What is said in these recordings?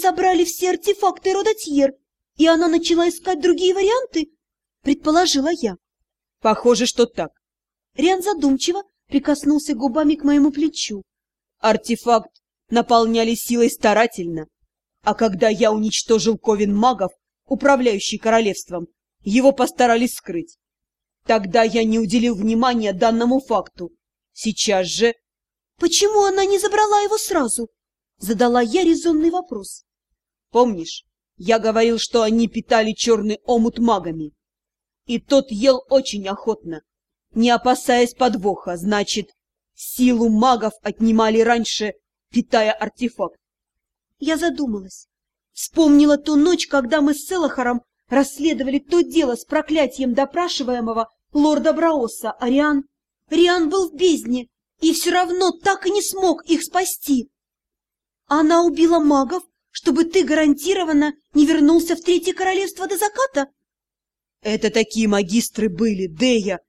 собрали все артефакты Родотьер, и она начала искать другие варианты? Предположила я. Похоже, что так. Риан задумчиво прикоснулся губами к моему плечу. Артефакт наполняли силой старательно, а когда я уничтожил ковен магов, управляющий королевством, его постарались скрыть. Тогда я не уделил внимания данному факту. Сейчас же... Почему она не забрала его сразу? Задала я резонный вопрос. Помнишь, я говорил, что они питали черный омут магами? И тот ел очень охотно, не опасаясь подвоха, значит, силу магов отнимали раньше, питая артефакт. Я задумалась. Вспомнила ту ночь, когда мы с Селахаром расследовали то дело с проклятием допрашиваемого лорда Браоса, а Риан... Риан был в бездне и все равно так и не смог их спасти. Она убила магов, чтобы ты гарантированно не вернулся в Третье Королевство до заката? Это такие магистры были, Дея!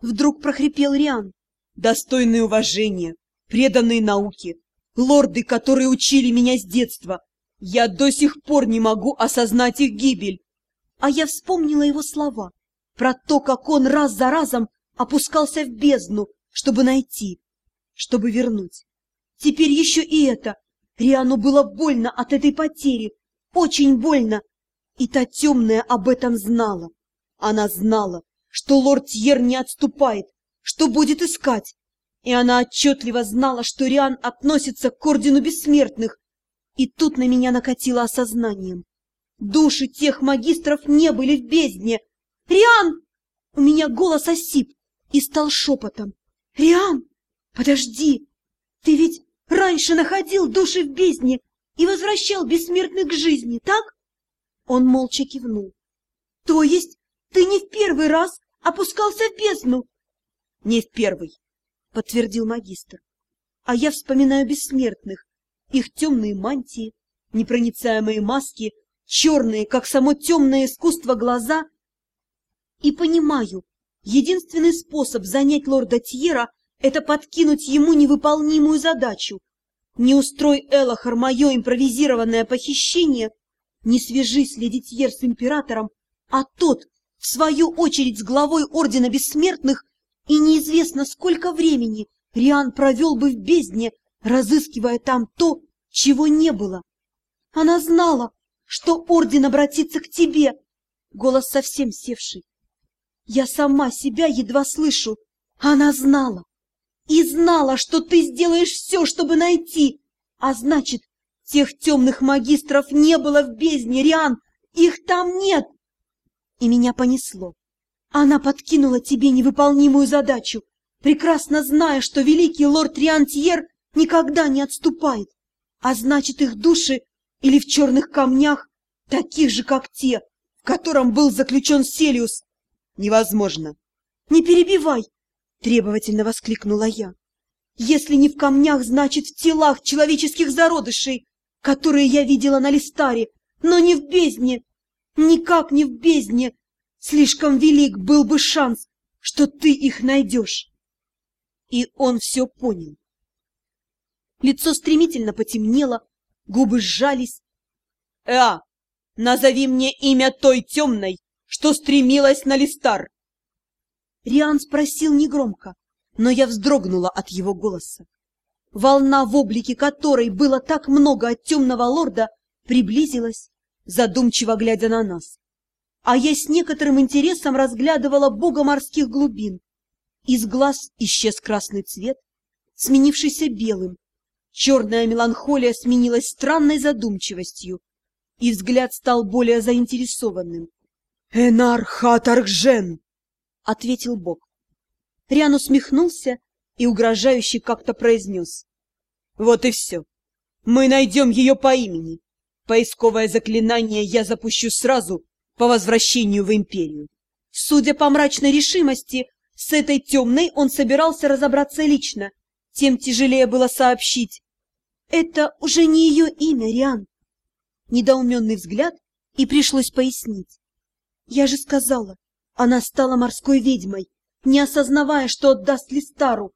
Вдруг прохрипел Риан. Достойные уважения, преданные науке, лорды, которые учили меня с детства. Я до сих пор не могу осознать их гибель. А я вспомнила его слова про то, как он раз за разом опускался в бездну, чтобы найти, чтобы вернуть. Теперь еще и это. Риану было больно от этой потери, очень больно. И та темная об этом знала. Она знала, что лорд Тьер не отступает, что будет искать. И она отчетливо знала, что Риан относится к ордену бессмертных. И тут на меня накатило осознанием. Души тех магистров не были в бездне. «Риан!» У меня голос осип и стал шепотом. «Риан, подожди! Ты ведь раньше находил души в бездне и возвращал бессмертных к жизни, так?» Он молча кивнул. «То есть ты не в первый раз опускался в бездну?» «Не в первый», — подтвердил магистр. «А я вспоминаю бессмертных, их темные мантии, непроницаемые маски, черные, как само темное искусство, глаза, и понимаю, Единственный способ занять лорда Тьера — это подкинуть ему невыполнимую задачу. Не устрой Элохар мое импровизированное похищение, не свяжись леди Тьер с императором, а тот, в свою очередь, с главой Ордена Бессмертных, и неизвестно сколько времени Риан провел бы в бездне, разыскивая там то, чего не было. Она знала, что Орден обратится к тебе, голос совсем севший. Я сама себя едва слышу. Она знала. И знала, что ты сделаешь все, чтобы найти. А значит, тех темных магистров не было в бездне, Риан. Их там нет. И меня понесло. Она подкинула тебе невыполнимую задачу, прекрасно зная, что великий лорд Риантьер никогда не отступает. А значит, их души или в черных камнях, таких же, как те, в котором был заключен Селиус, невозможно. Не перебивай, требовательно воскликнула я. Если не в камнях, значит в телах человеческих зародышей, которые я видела на Листаре, но не в бездне. Никак не в бездне. Слишком велик был бы шанс, что ты их найдешь. И он все понял. Лицо стремительно потемнело, губы сжались. — Э, назови мне имя той темной, что стремилась на Листар. Риан спросил негромко, но я вздрогнула от его голоса. Волна, в облике которой было так много от темного лорда, приблизилась, задумчиво глядя на нас. А я с некоторым интересом разглядывала бога морских глубин. Из глаз исчез красный цвет, сменившийся белым. Черная меланхолия сменилась странной задумчивостью, и взгляд стал более заинтересованным. «Энар Хатаргжен!» — ответил Бог. Риан усмехнулся и угрожающе как-то произнес. «Вот и все. Мы найдем ее по имени. Поисковое заклинание я запущу сразу по возвращению в Империю». Судя по мрачной решимости, с этой темной он собирался разобраться лично, тем тяжелее было сообщить. «Это уже не ее имя, Риан». Недоуменный взгляд, и пришлось пояснить. Я же сказала, она стала морской ведьмой, не осознавая, что отдаст Листару.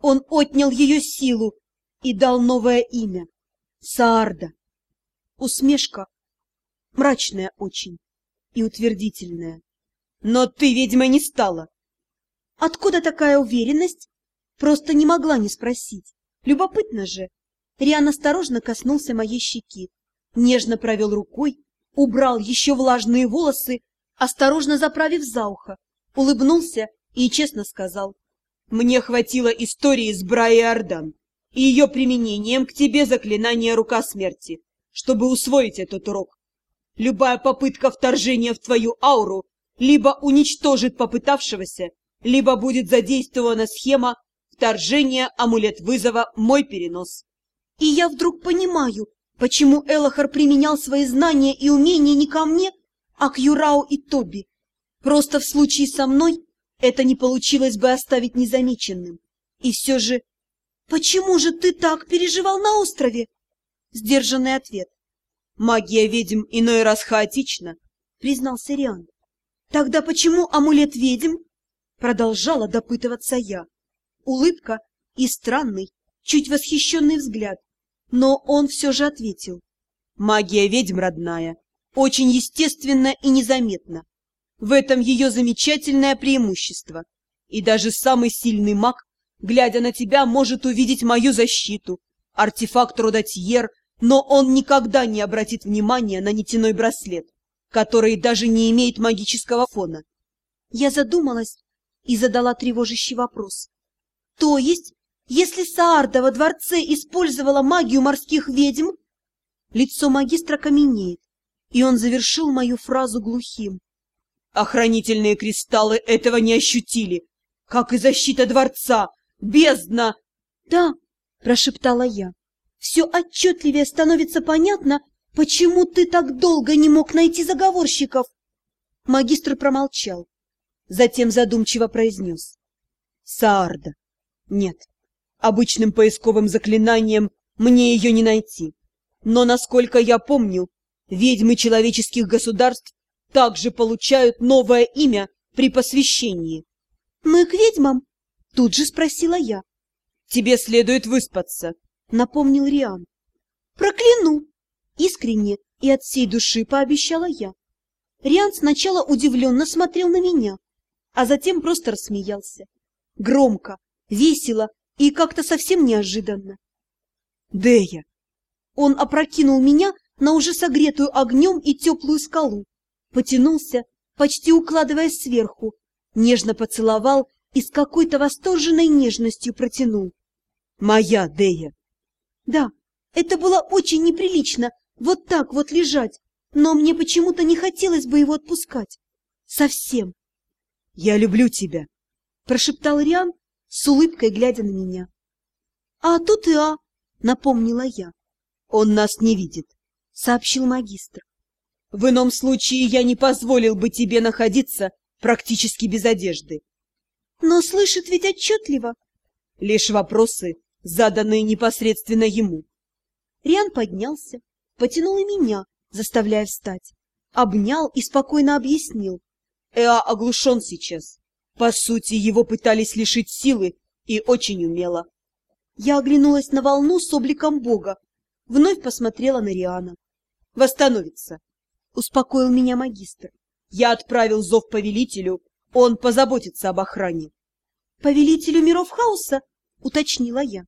Он отнял ее силу и дал новое имя — Саарда. усмешка, мрачная очень и утвердительная. Но ты ведьмой не стала. Откуда такая уверенность? Просто не могла не спросить. Любопытно же. Риан осторожно коснулся моей щеки, нежно провел рукой, убрал еще влажные волосы, осторожно заправив за ухо, улыбнулся и честно сказал. Мне хватило истории с Браи Ордан и ее применением к тебе заклинания Рука Смерти, чтобы усвоить этот урок. Любая попытка вторжения в твою ауру либо уничтожит попытавшегося, либо будет задействована схема вторжения амулет вызова «Мой перенос». И я вдруг понимаю, почему Элохар применял свои знания и умения не ко мне, а к Юрау и Тоби. Просто в случае со мной это не получилось бы оставить незамеченным. И все же... «Почему же ты так переживал на острове?» Сдержанный ответ. «Магия ведьм иной раз хаотична», — признался Риан. «Тогда почему амулет ведьм?» Продолжала допытываться я. Улыбка и странный, чуть восхищенный взгляд. Но он все же ответил. «Магия ведьм родная, очень естественно и незаметно. В этом ее замечательное преимущество. И даже самый сильный маг, глядя на тебя, может увидеть мою защиту, артефакт Родотьер, но он никогда не обратит внимания на нитяной браслет, который даже не имеет магического фона. Я задумалась и задала тревожащий вопрос. То есть, если Саарда во дворце использовала магию морских ведьм, лицо магистра каменеет, и он завершил мою фразу глухим. Охранительные кристаллы этого не ощутили, как и защита дворца, бездна. Да, прошептала я, все отчетливее становится понятно, почему ты так долго не мог найти заговорщиков. Магистр промолчал, затем задумчиво произнес. Саарда. Нет, обычным поисковым заклинанием мне ее не найти. Но, насколько я помню, ведьмы человеческих государств также получают новое имя при посвящении. — Мы к ведьмам? — тут же спросила я. — Тебе следует выспаться, — напомнил Риан. — Прокляну! — искренне и от всей души пообещала я. Риан сначала удивленно смотрел на меня, а затем просто рассмеялся. Громко, весело и как-то совсем неожиданно. «Дея!» Он опрокинул меня на уже согретую огнем и теплую скалу, потянулся, почти укладываясь сверху, нежно поцеловал и с какой-то восторженной нежностью протянул. «Моя Дея!» Да, это было очень неприлично, вот так вот лежать, но мне почему-то не хотелось бы его отпускать. Совсем. «Я люблю тебя!» — прошептал Риан, с улыбкой глядя на меня. — А тут и А, — напомнила я. — Он нас не видит, — сообщил магистр. — В ином случае я не позволил бы тебе находиться практически без одежды. — Но слышит ведь отчетливо. — Лишь вопросы, заданные непосредственно ему. Риан поднялся, потянул и меня, заставляя встать, обнял и спокойно объяснил. Эа оглушен сейчас. По сути, его пытались лишить силы и очень умело. Я оглянулась на волну с обликом бога, вновь посмотрела на Риана. «Восстановится», — успокоил меня магистр. «Я отправил зов повелителю, он позаботится об охране». «Повелителю миров хаоса?» — уточнила я.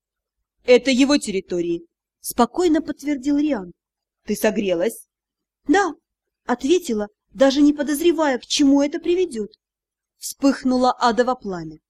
«Это его территории», — спокойно подтвердил Риан. «Ты согрелась?» «Да», — ответила, даже не подозревая, к чему это приведет. Вспыхнуло адово пламя.